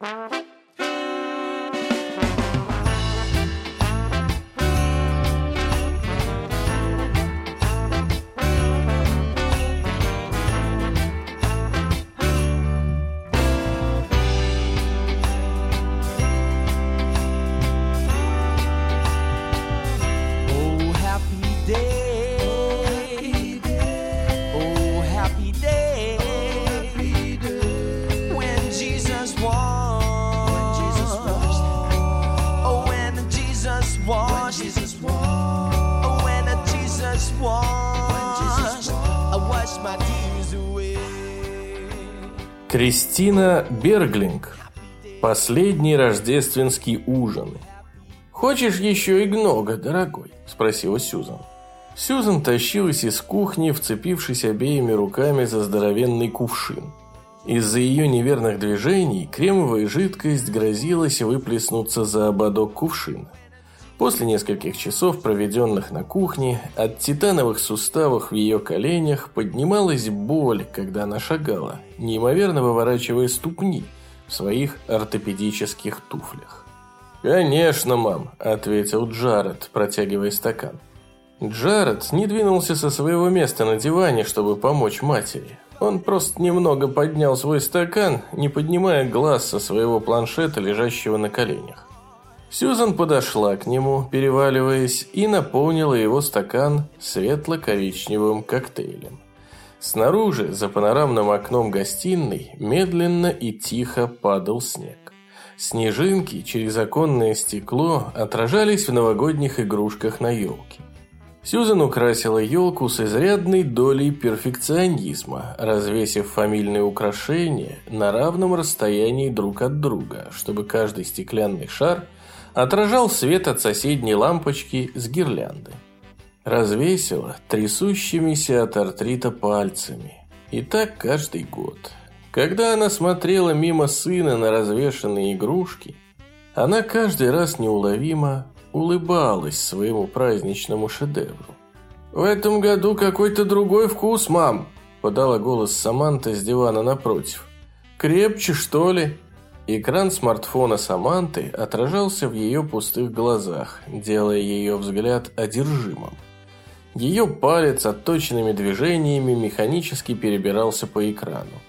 Bye. Кристина Берглинг. Последний рождественский ужин. «Хочешь еще и гнога, дорогой?» – спросила Сьюзан. Сьюзан тащилась из кухни, вцепившись обеими руками за здоровенный кувшин. Из-за ее неверных движений кремовая жидкость грозилась выплеснуться за ободок кувшина. После нескольких часов, проведенных на кухне, от титановых суставов в ее коленях поднималась боль, когда она шагала, неимоверно выворачивая ступни в своих ортопедических туфлях. «Конечно, мам», – ответил Джаред, протягивая стакан. Джаред не двинулся со своего места на диване, чтобы помочь матери. Он просто немного поднял свой стакан, не поднимая глаз со своего планшета, лежащего на коленях. Сьюзан подошла к нему, переваливаясь, и наполнила его стакан светло-коричневым коктейлем. Снаружи, за панорамным окном гостиной, медленно и тихо падал снег. Снежинки через оконное стекло отражались в новогодних игрушках на елке. Сьюзан украсила елку с изрядной долей перфекционизма, развесив фамильные украшения на равном расстоянии друг от друга, чтобы каждый стеклянный шар отражал свет от соседней лампочки с гирлянды. Развесила трясущимися от артрита пальцами. И так каждый год. Когда она смотрела мимо сына на развешанные игрушки, она каждый раз неуловимо улыбалась своему праздничному шедевру. «В этом году какой-то другой вкус, мам!» – подала голос Саманта с дивана напротив. «Крепче, что ли?» Экран смартфона Саманты отражался в ее пустых глазах, делая ее взгляд одержимым. Ее палец отточенными движениями механически перебирался по экрану.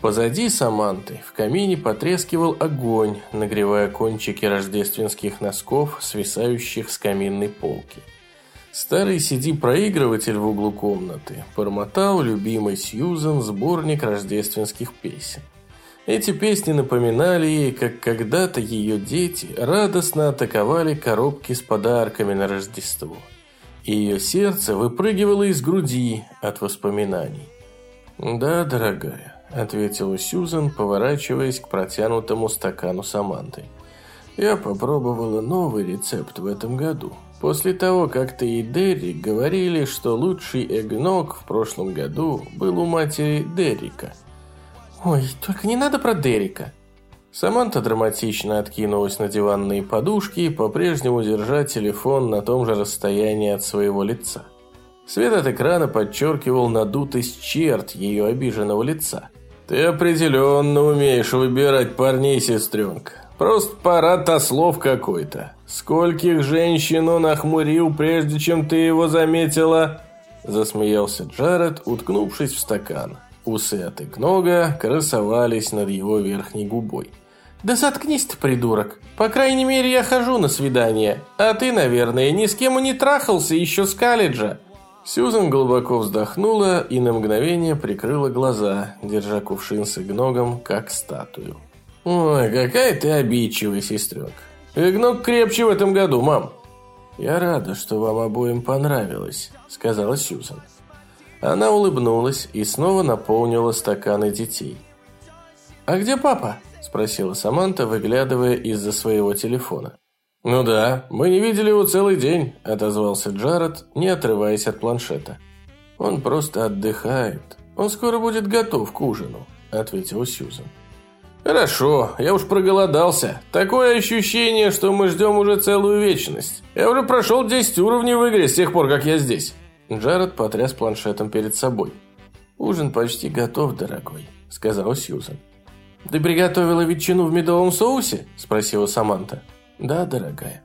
Позади Саманты в камине потрескивал огонь, нагревая кончики рождественских носков, свисающих с каминной полки. Старый CD-проигрыватель в углу комнаты бормотал любимый Сьюзан сборник рождественских песен. Эти песни напоминали ей, как когда-то ее дети радостно атаковали коробки с подарками на Рождество. И ее сердце выпрыгивало из груди от воспоминаний. «Да, дорогая», – ответила Сьюзан, поворачиваясь к протянутому стакану Саманты. «Я попробовала новый рецепт в этом году. После того, как ты и Дерри говорили, что лучший эгног в прошлом году был у матери Деррика». «Ой, только не надо про Деррика», Саманта драматично откинулась на диванные подушки, по-прежнему держа телефон на том же расстоянии от своего лица. Свет от экрана подчеркивал надутость черт ее обиженного лица. «Ты определенно умеешь выбирать парней, сестренка. Просто парад слов какой-то. Скольких женщин он охмурил, прежде чем ты его заметила?» Засмеялся Джаред, уткнувшись в стакан. Усы от Игнога красовались над его верхней губой. «Да заткнись ты, придурок. По крайней мере, я хожу на свидание. А ты, наверное, ни с кем и не трахался еще с колледжа». Сьюзан глубоко вздохнула и на мгновение прикрыла глаза, держа кувшин с игногом, как статую. «Ой, какая ты обидчивая, сестренка. Игног крепче в этом году, мам». «Я рада, что вам обоим понравилось», — сказала Сьюзан. Она улыбнулась и снова наполнила стаканы детей. «А где папа?» – спросила Саманта, выглядывая из-за своего телефона. «Ну да, мы не видели его целый день», – отозвался Джаред, не отрываясь от планшета. «Он просто отдыхает. Он скоро будет готов к ужину», – ответила Сьюзан. «Хорошо, я уж проголодался. Такое ощущение, что мы ждем уже целую вечность. Я уже прошел 10 уровней в игре с тех пор, как я здесь». Джаред потряс планшетом перед собой. «Ужин почти готов, дорогой», – сказала Сьюзан. Ты приготовила ветчину в медовом соусе? Спросила Саманта. Да, дорогая.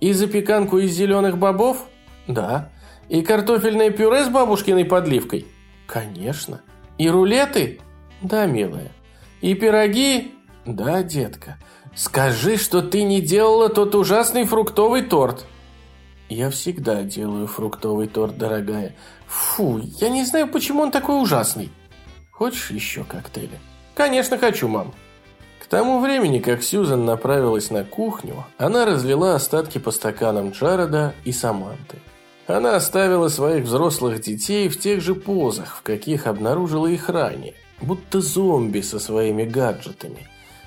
И запеканку из зеленых бобов? Да. И картофельное пюре с бабушкиной подливкой? Конечно. И рулеты? Да, милая. И пироги? Да, детка. Скажи, что ты не делала тот ужасный фруктовый торт. Я всегда делаю фруктовый торт, дорогая. Фу, я не знаю, почему он такой ужасный. Хочешь еще коктейля? Конечно, хочу, мам. К тому времени, как Сьюзан направилась на кухню, она разлила остатки по стаканам Джареда и Саманты. Она оставила своих взрослых детей в тех же позах, в каких обнаружила их ранее, будто зомби со своими гаджетами.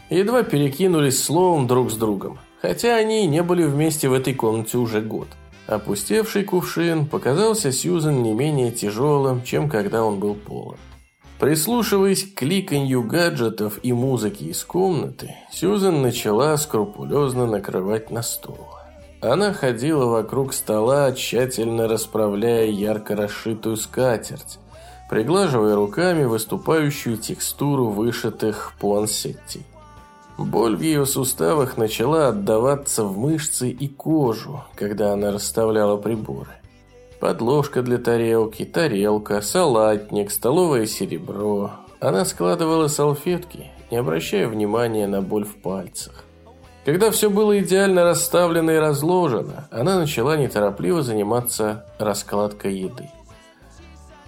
Едва перекинулись словом друг с другом, хотя они и не были вместе в этой комнате уже год. Опустевший кувшин показался Сьюзен не менее тяжелым, чем когда он был полон. Прислушиваясь к кликанью гаджетов и музыки из комнаты, Сьюзен начала скрупулезно накрывать на стол. Она ходила вокруг стола, тщательно расправляя ярко расшитую скатерть, приглаживая руками выступающую текстуру вышитых пуансеттей. Боль в ее суставах начала отдаваться в мышцы и кожу, когда она расставляла приборы. Подложка для тарелки, тарелка, салатник, столовое серебро. Она складывала салфетки, не обращая внимания на боль в пальцах. Когда все было идеально расставлено и разложено, она начала неторопливо заниматься раскладкой еды.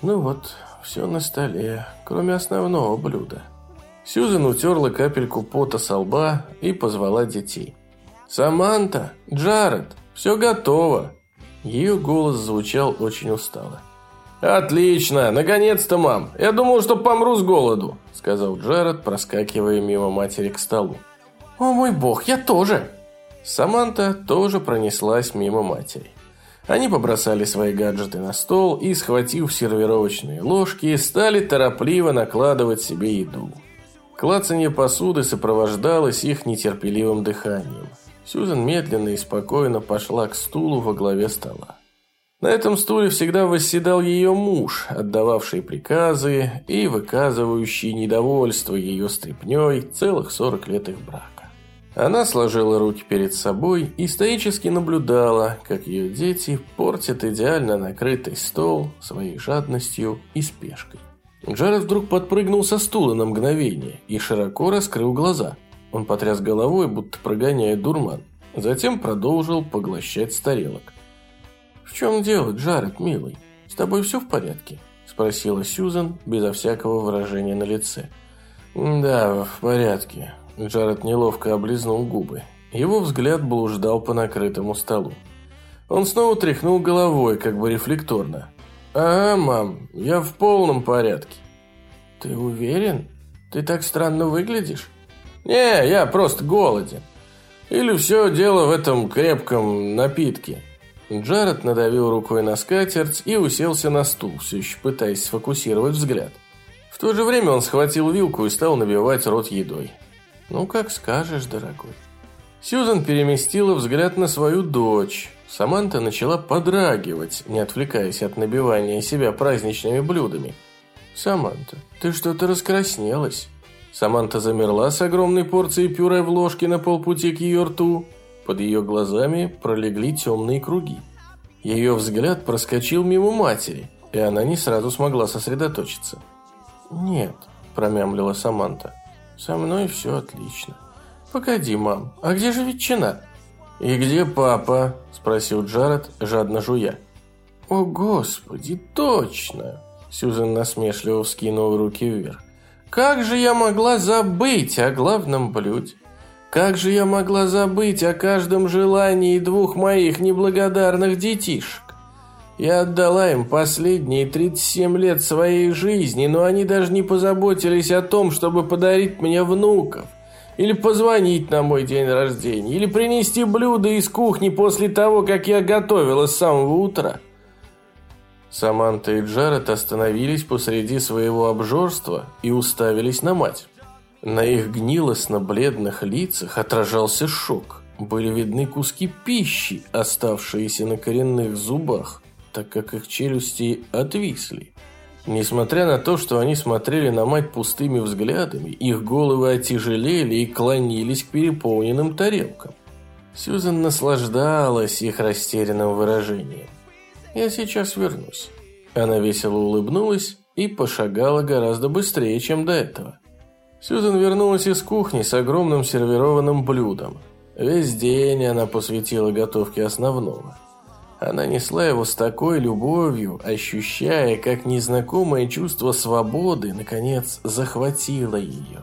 Ну вот, все на столе, кроме основного блюда. Сьюзен утерла капельку пота со лба и позвала детей. «Саманта! Джаред! Все готово!» Ее голос звучал очень устало. «Отлично! Наконец-то, мам! Я думал, что помру с голоду!» Сказал Джаред, проскакивая мимо матери к столу. «О мой бог, я тоже!» Саманта тоже пронеслась мимо матери. Они побросали свои гаджеты на стол и, схватив сервировочные ложки, стали торопливо накладывать себе еду. Клацанье посуды сопровождалось их нетерпеливым дыханием. Сьюзен медленно и спокойно пошла к стулу во главе стола. На этом стуле всегда восседал ее муж, отдававший приказы и выказывающий недовольство ее стряпней целых 40 лет их брака. Она сложила руки перед собой и стоически наблюдала, как ее дети портят идеально накрытый стол своей жадностью и спешкой. Джаред вдруг подпрыгнул со стула на мгновение и широко раскрыл глаза. Он потряс головой, будто прогоняя дурман. Затем продолжил поглощать с тарелок. «В чем дело, Джаред, милый? С тобой все в порядке?» Спросила Сьюзан безо всякого выражения на лице. «Да, в порядке. Джаред неловко облизнул губы. Его взгляд блуждал по накрытому столу. Он снова тряхнул головой, как бы рефлекторно. «Ага, мам, я в полном порядке». «Ты уверен? Ты так странно выглядишь?» «Не, я просто голоден. Или все дело в этом крепком напитке». Джаред надавил рукой на скатерть и уселся на стул, все еще пытаясь сфокусировать взгляд. В то же время он схватил вилку и стал набивать рот едой. «Ну, как скажешь, дорогой». Сьюзан переместила взгляд на свою дочь. Саманта начала подрагивать, не отвлекаясь от набивания себя праздничными блюдами. «Саманта, ты что-то раскраснелась». Саманта замерла с огромной порцией пюре в ложке на полпути к ее рту. Под ее глазами пролегли темные круги. Ее взгляд проскочил мимо матери, и она не сразу смогла сосредоточиться. «Нет», – промямлила Саманта. Со мной все отлично. Погоди, мам, а где же ветчина? И где папа? Спросил Джаред, жадно жуя. О, господи, точно! Сьюзен насмешливо вскинула руки вверх. Как же я могла забыть о главном блюде? Как же я могла забыть о каждом желании двух моих неблагодарных детишек? Я отдала им последние 37 лет своей жизни, но они даже не позаботились о том, чтобы подарить мне внуков. Или позвонить на мой день рождения. Или принести блюда из кухни после того, как я готовила с самого утра. Саманта и Джаред остановились посреди своего обжорства и уставились на мать. На их гнилостно-бледных лицах отражался шок. Были видны куски пищи, оставшиеся на коренных зубах так как их челюсти отвисли. Несмотря на то, что они смотрели на мать пустыми взглядами, их головы отяжелели и клонились к переполненным тарелкам. Сьюзен наслаждалась их растерянным выражением. «Я сейчас вернусь». Она весело улыбнулась и пошагала гораздо быстрее, чем до этого. Сьюзен вернулась из кухни с огромным сервированным блюдом. Весь день она посвятила готовке основного. Она несла его с такой любовью, ощущая, как незнакомое чувство свободы, наконец, захватило ее.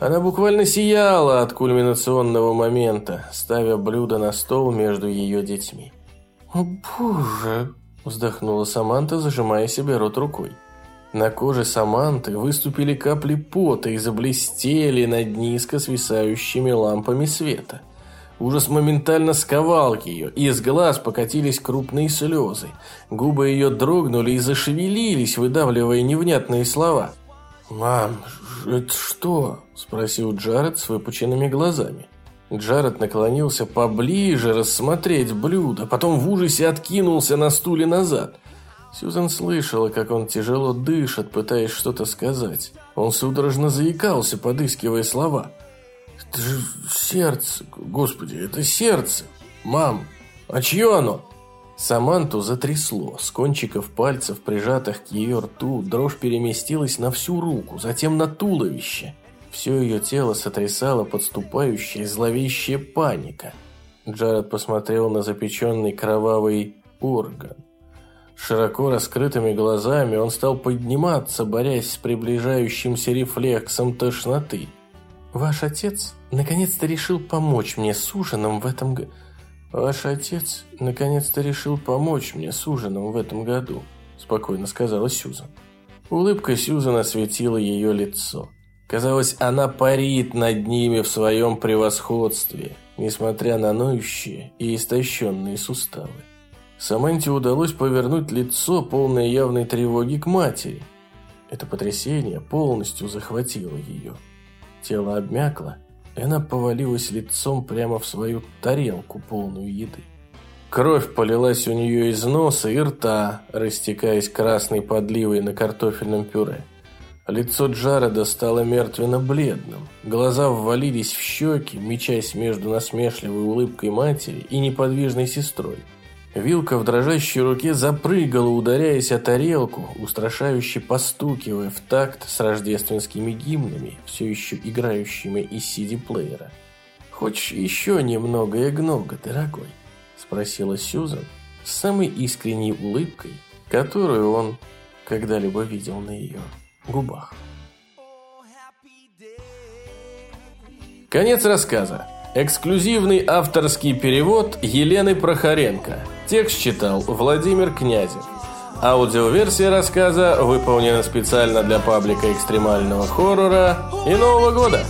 Она буквально сияла от кульминационного момента, ставя блюдо на стол между ее детьми. «О, боже!» – вздохнула Саманта, зажимая себе рот рукой. На коже Саманты выступили капли пота и заблестели над низко свисающими лампами света. Ужас моментально сковал ее, и из глаз покатились крупные слезы. Губы ее дрогнули и зашевелились, выдавливая невнятные слова. «Мам, это что?» – спросил Джаред с выпученными глазами. Джаред наклонился поближе рассмотреть блюдо, потом в ужасе откинулся на стуле назад. Сьюзан слышала, как он тяжело дышит, пытаясь что-то сказать. Он судорожно заикался, подыскивая слова. «Это же сердце, господи, это сердце! Мам, а чье оно?» Саманту затрясло. С кончиков пальцев, прижатых к ее рту, дрожь переместилась на всю руку, затем на туловище. Все ее тело сотрясало подступающая зловещая паника. Джаред посмотрел на запеченный кровавый орган. Широко раскрытыми глазами он стал подниматься, борясь с приближающимся рефлексом тошноты. «Ваш отец наконец-то решил помочь мне с ужином в этом году». «Ваш отец наконец-то решил помочь мне с ужином в этом году», спокойно сказала Сьюзан. Улыбка Сьюзан осветила ее лицо. Казалось, она парит над ними в своем превосходстве, несмотря на ноющие и истощенные суставы. Саманте удалось повернуть лицо, полное явной тревоги к матери. Это потрясение полностью захватило ее. Тело обмякло, и она повалилась лицом прямо в свою тарелку, полную еды. Кровь полилась у нее из носа и рта, растекаясь красной подливой на картофельном пюре. Лицо Джареда стало мертвенно-бледным. Глаза ввалились в щеки, мечась между насмешливой улыбкой матери и неподвижной сестрой. Вилка в дрожащей руке запрыгала, ударяясь о тарелку, устрашающе постукивая в такт с рождественскими гимнами, все еще играющими из CD-плеера. «Хочешь еще немного эгнога, дорогой?» – спросила Сьюзан с самой искренней улыбкой, которую он когда-либо видел на ее губах. Конец рассказа. Эксклюзивный авторский перевод Елены Прохоренко. Текст читал Владимир Князев. Аудиоверсия рассказа выполнена специально для паблика экстремального хоррора и Нового года.